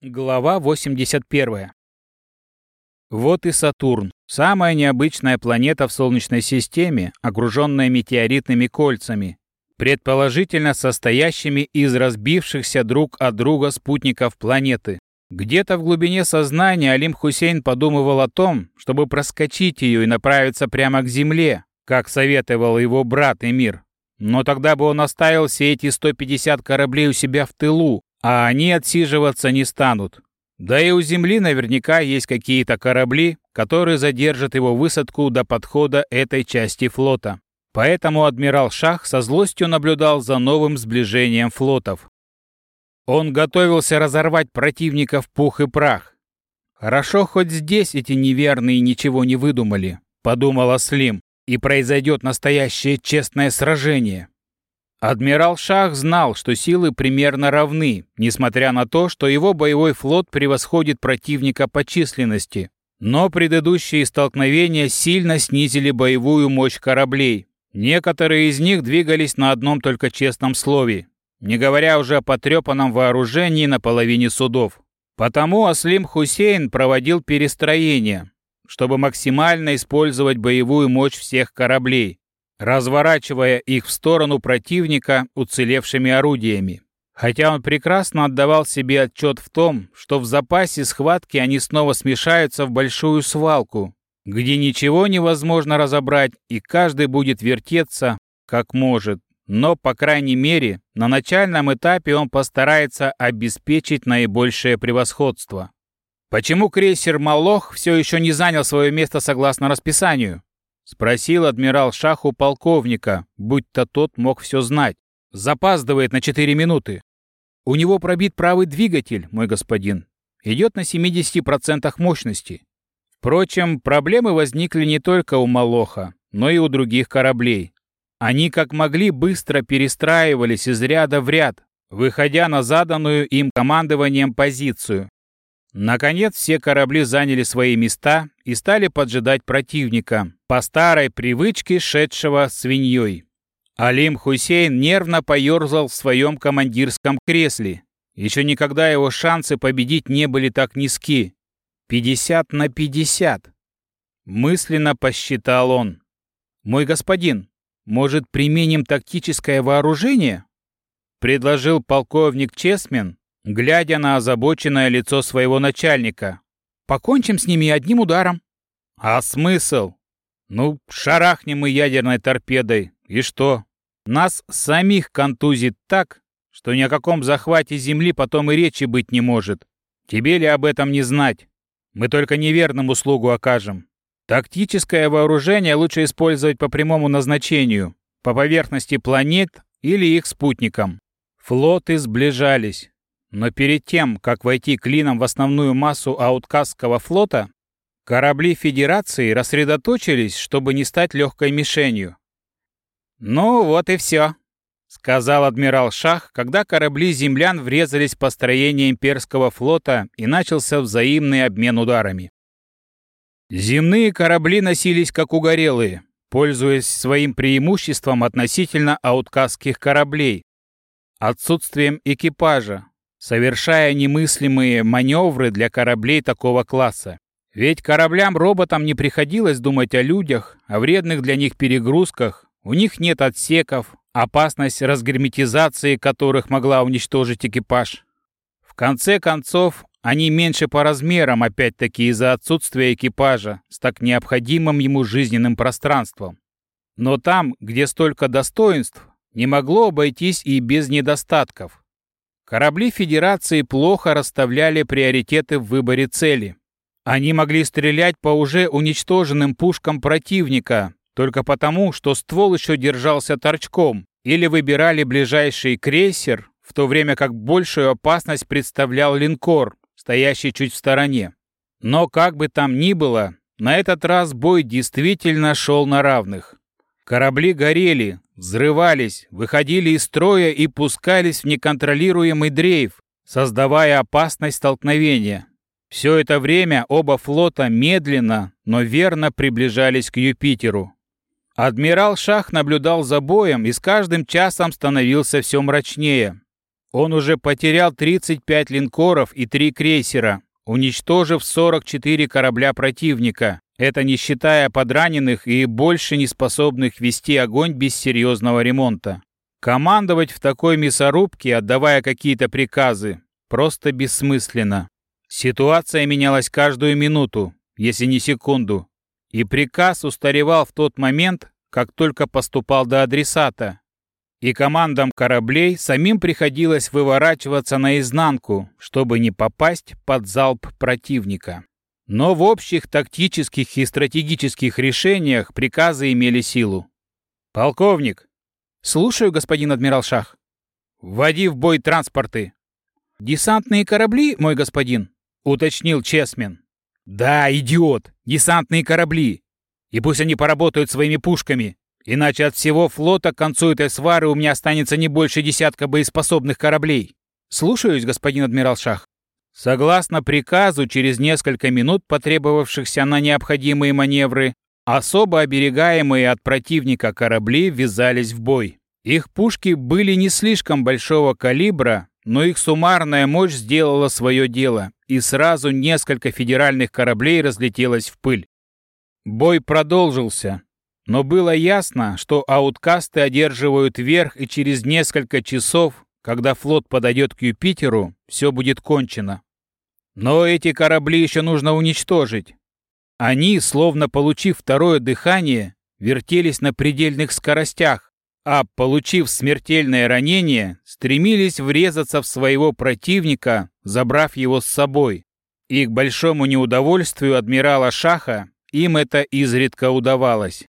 Глава 81. Вот и Сатурн, самая необычная планета в Солнечной системе, окруженная метеоритными кольцами, предположительно состоящими из разбившихся друг от друга спутников планеты. Где-то в глубине сознания Алим Хусейн подумывал о том, чтобы проскочить ее и направиться прямо к Земле, как советовал его брат Эмир. Но тогда бы он оставил все эти 150 кораблей у себя в тылу, а они отсиживаться не станут. Да и у Земли наверняка есть какие-то корабли, которые задержат его высадку до подхода этой части флота. Поэтому адмирал Шах со злостью наблюдал за новым сближением флотов. Он готовился разорвать противника в пух и прах. «Хорошо, хоть здесь эти неверные ничего не выдумали», — подумала Слим, «и произойдет настоящее честное сражение». Адмирал Шах знал, что силы примерно равны, несмотря на то, что его боевой флот превосходит противника по численности. Но предыдущие столкновения сильно снизили боевую мощь кораблей. Некоторые из них двигались на одном только честном слове, не говоря уже о потрепанном вооружении на половине судов. Потому Аслим Хусейн проводил перестроение, чтобы максимально использовать боевую мощь всех кораблей разворачивая их в сторону противника уцелевшими орудиями. Хотя он прекрасно отдавал себе отчет в том, что в запасе схватки они снова смешаются в большую свалку, где ничего невозможно разобрать и каждый будет вертеться как может. Но, по крайней мере, на начальном этапе он постарается обеспечить наибольшее превосходство. Почему крейсер «Малох» все еще не занял свое место согласно расписанию? Спросил адмирал Шаху полковника, будь-то тот мог все знать. Запаздывает на 4 минуты. У него пробит правый двигатель, мой господин. Идет на 70% мощности. Впрочем, проблемы возникли не только у Малоха, но и у других кораблей. Они как могли быстро перестраивались из ряда в ряд, выходя на заданную им командованием позицию. Наконец все корабли заняли свои места и стали поджидать противника, по старой привычке шедшего свиньей. Алим Хусейн нервно поерзал в своем командирском кресле. Еще никогда его шансы победить не были так низки. 50 на 50. Мысленно посчитал он. «Мой господин, может, применим тактическое вооружение?» Предложил полковник Чесмен, глядя на озабоченное лицо своего начальника. «Покончим с ними одним ударом». «А смысл?» «Ну, шарахнем мы ядерной торпедой. И что? Нас самих контузит так, что ни о каком захвате Земли потом и речи быть не может. Тебе ли об этом не знать? Мы только неверным услугу окажем. Тактическое вооружение лучше использовать по прямому назначению, по поверхности планет или их спутникам. Флоты сближались. Но перед тем, как войти клином в основную массу Ауткасского флота, корабли Федерации рассредоточились, чтобы не стать легкой мишенью. «Ну вот и все», — сказал адмирал Шах, когда корабли землян врезались в построение имперского флота и начался взаимный обмен ударами. Земные корабли носились как угорелые, пользуясь своим преимуществом относительно ауткасских кораблей, отсутствием экипажа, совершая немыслимые маневры для кораблей такого класса. Ведь кораблям-роботам не приходилось думать о людях, о вредных для них перегрузках, у них нет отсеков, опасность разгерметизации которых могла уничтожить экипаж. В конце концов, они меньше по размерам, опять-таки из-за отсутствия экипажа с так необходимым ему жизненным пространством. Но там, где столько достоинств, не могло обойтись и без недостатков. Корабли Федерации плохо расставляли приоритеты в выборе цели. Они могли стрелять по уже уничтоженным пушкам противника только потому, что ствол еще держался торчком, или выбирали ближайший крейсер, в то время как большую опасность представлял линкор, стоящий чуть в стороне. Но как бы там ни было, на этот раз бой действительно шел на равных. Корабли горели, взрывались, выходили из строя и пускались в неконтролируемый дрейф, создавая опасность столкновения. Все это время оба флота медленно, но верно приближались к Юпитеру. Адмирал Шах наблюдал за боем и с каждым часом становился все мрачнее. Он уже потерял 35 линкоров и 3 крейсера, уничтожив 44 корабля противника, это не считая подраненных и больше не способных вести огонь без серьезного ремонта. Командовать в такой мясорубке, отдавая какие-то приказы, просто бессмысленно. Ситуация менялась каждую минуту, если не секунду, и приказ устаревал в тот момент, как только поступал до адресата. И командам кораблей самим приходилось выворачиваться наизнанку, чтобы не попасть под залп противника. Но в общих тактических и стратегических решениях приказы имели силу. «Полковник!» «Слушаю, господин адмирал Шах». «Вводи в бой транспорты». «Десантные корабли, мой господин?» — уточнил Чесмен. «Да, идиот! Десантные корабли! И пусть они поработают своими пушками, иначе от всего флота к концу этой свары у меня останется не больше десятка боеспособных кораблей». «Слушаюсь, господин адмирал Шах». Согласно приказу, через несколько минут, потребовавшихся на необходимые маневры, особо оберегаемые от противника корабли ввязались в бой. Их пушки были не слишком большого калибра, но их суммарная мощь сделала свое дело, и сразу несколько федеральных кораблей разлетелось в пыль. Бой продолжился, но было ясно, что ауткасты одерживают верх, и через несколько часов, когда флот подойдет к Юпитеру, все будет кончено. Но эти корабли еще нужно уничтожить. Они, словно получив второе дыхание, вертелись на предельных скоростях, а, получив смертельное ранение, стремились врезаться в своего противника, забрав его с собой. И к большому неудовольствию адмирала Шаха им это изредка удавалось.